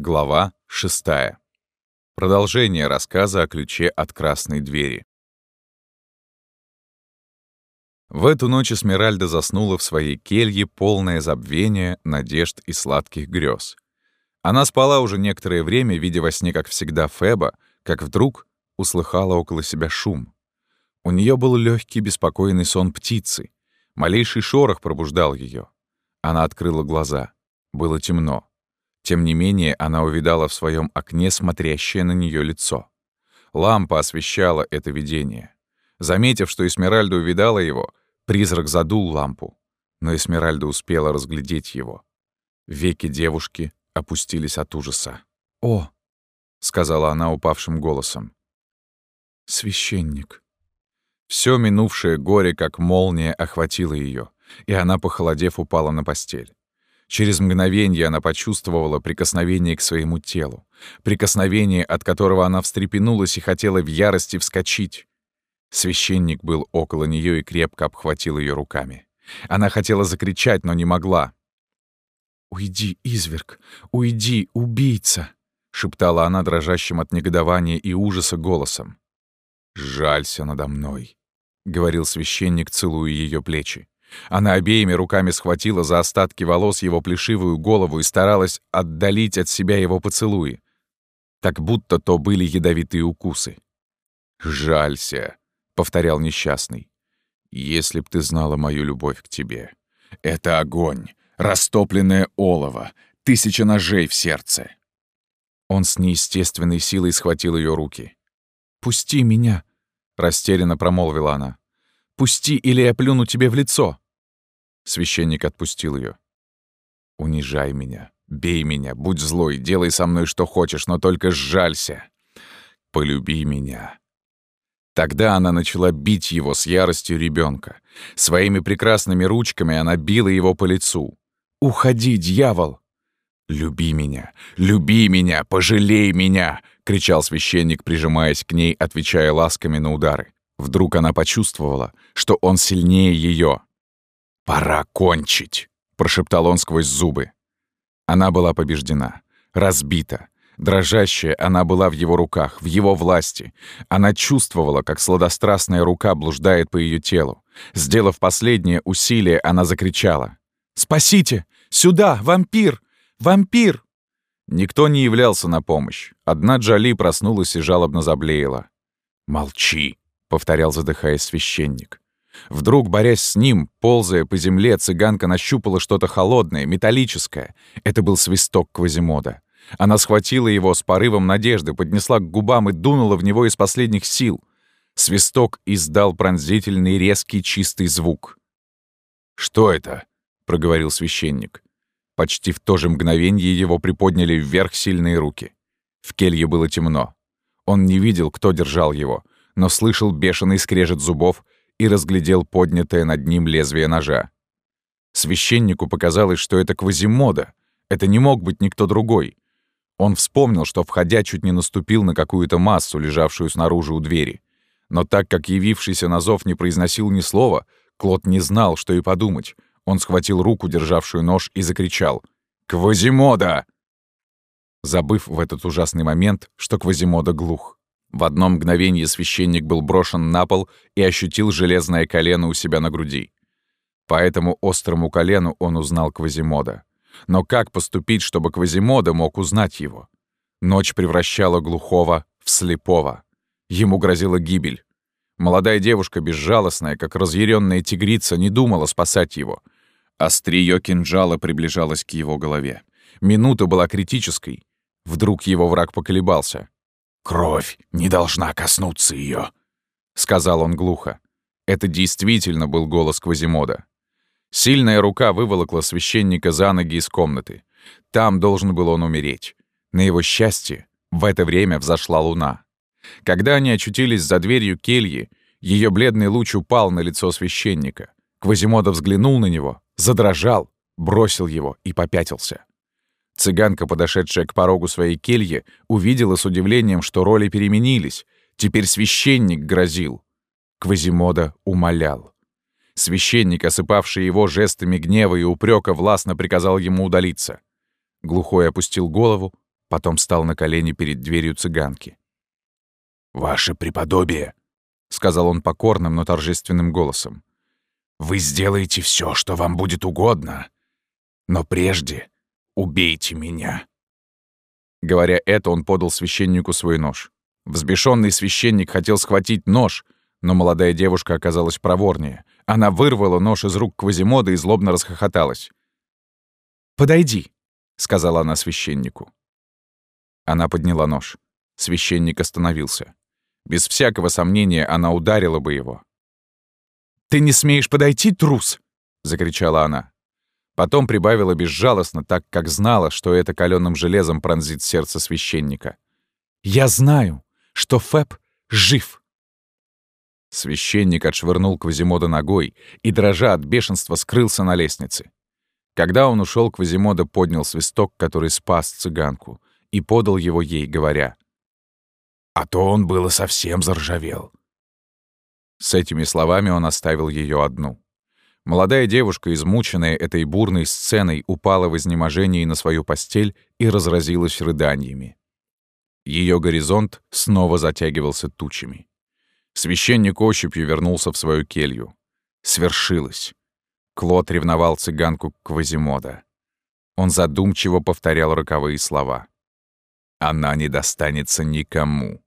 Глава 6. Продолжение рассказа о ключе от красной двери. В эту ночь Эсмеральда заснула в своей келье полное забвение, надежд и сладких грез. Она спала уже некоторое время, видя во сне, как всегда, Феба, как вдруг услыхала около себя шум. У нее был легкий беспокойный сон птицы. Малейший шорох пробуждал ее. Она открыла глаза. Было темно. Тем не менее, она увидала в своем окне смотрящее на нее лицо. Лампа освещала это видение. Заметив, что Эсмеральда увидала его, призрак задул лампу, но Эсмеральда успела разглядеть его. Веки девушки опустились от ужаса. «О!» — сказала она упавшим голосом. «Священник». Все минувшее горе, как молния, охватило ее, и она, похолодев, упала на постель. Через мгновение она почувствовала прикосновение к своему телу, прикосновение, от которого она встрепенулась и хотела в ярости вскочить. Священник был около нее и крепко обхватил ее руками. Она хотела закричать, но не могла. «Уйди, изверг! Уйди, убийца!» — шептала она дрожащим от негодования и ужаса голосом. «Жалься надо мной», — говорил священник, целуя ее плечи. Она обеими руками схватила за остатки волос его плешивую голову и старалась отдалить от себя его поцелуи, как будто то были ядовитые укусы. «Жалься», — повторял несчастный, — «если б ты знала мою любовь к тебе. Это огонь, растопленное олово, тысяча ножей в сердце». Он с неестественной силой схватил ее руки. «Пусти меня», — растерянно промолвила она. Пусти, или я плюну тебе в лицо!» Священник отпустил ее. «Унижай меня, бей меня, будь злой, делай со мной что хочешь, но только сжалься. Полюби меня». Тогда она начала бить его с яростью ребенка. Своими прекрасными ручками она била его по лицу. «Уходи, дьявол!» «Люби меня! Люби меня! Пожалей меня!» — кричал священник, прижимаясь к ней, отвечая ласками на удары. Вдруг она почувствовала, что он сильнее ее. «Пора кончить!» — прошептал он сквозь зубы. Она была побеждена, разбита. Дрожащая она была в его руках, в его власти. Она чувствовала, как сладострастная рука блуждает по ее телу. Сделав последнее усилие, она закричала. «Спасите! Сюда! Вампир! Вампир!» Никто не являлся на помощь. Одна Джоли проснулась и жалобно заблеяла. «Молчи!» — повторял, задыхаясь священник. Вдруг, борясь с ним, ползая по земле, цыганка нащупала что-то холодное, металлическое. Это был свисток Квазимода. Она схватила его с порывом надежды, поднесла к губам и дунула в него из последних сил. Свисток издал пронзительный, резкий, чистый звук. «Что это?» — проговорил священник. Почти в то же мгновенье его приподняли вверх сильные руки. В келье было темно. Он не видел, кто держал его — но слышал бешеный скрежет зубов и разглядел поднятое над ним лезвие ножа. Священнику показалось, что это Квазимода. Это не мог быть никто другой. Он вспомнил, что, входя, чуть не наступил на какую-то массу, лежавшую снаружи у двери. Но так как явившийся на зов не произносил ни слова, Клод не знал, что и подумать. Он схватил руку, державшую нож, и закричал «Квазимода!» Забыв в этот ужасный момент, что Квазимода глух. В одно мгновение священник был брошен на пол и ощутил железное колено у себя на груди. По этому острому колену он узнал Квазимода. Но как поступить, чтобы Квазимода мог узнать его? Ночь превращала глухого в слепого. Ему грозила гибель. Молодая девушка, безжалостная, как разъяренная тигрица, не думала спасать его. Остриё кинжала приближалось к его голове. Минута была критической. Вдруг его враг поколебался. «Кровь не должна коснуться ее, сказал он глухо. Это действительно был голос Квазимода. Сильная рука выволокла священника за ноги из комнаты. Там должен был он умереть. На его счастье в это время взошла луна. Когда они очутились за дверью кельи, ее бледный луч упал на лицо священника. Квазимода взглянул на него, задрожал, бросил его и попятился. Цыганка, подошедшая к порогу своей кельи, увидела с удивлением, что роли переменились. Теперь священник грозил. Квазимода умолял. Священник, осыпавший его жестами гнева и упрека, властно приказал ему удалиться. Глухой опустил голову Потом встал на колени перед дверью цыганки. «Ваше преподобие», — сказал он покорным, но торжественным голосом, «вы сделаете все, что вам будет угодно, но прежде убейте меня». Говоря это, он подал священнику свой нож. Взбешенный священник хотел схватить нож, но молодая девушка оказалась проворнее. Она вырвала нож из рук Квазимода и злобно расхохоталась. «Подойди», — сказала она священнику. Она подняла нож. Священник остановился. Без всякого сомнения она ударила бы его. «Ты не смеешь подойти, трус!» — закричала она. Потом прибавила безжалостно, так как знала, что это каленым железом пронзит сердце священника. «Я знаю, что Фэб жив!» Священник отшвырнул Квазимода ногой и, дрожа от бешенства, скрылся на лестнице. Когда он ушел, Квазимода поднял свисток, который спас цыганку, и подал его ей, говоря, «А то он было совсем заржавел». С этими словами он оставил ее одну. Молодая девушка, измученная этой бурной сценой, упала в изнеможении на свою постель и разразилась рыданиями. Ее горизонт снова затягивался тучами. Священник ощупью вернулся в свою келью. Свершилось. Клод ревновал цыганку Квазимода. Он задумчиво повторял роковые слова. Она не достанется никому.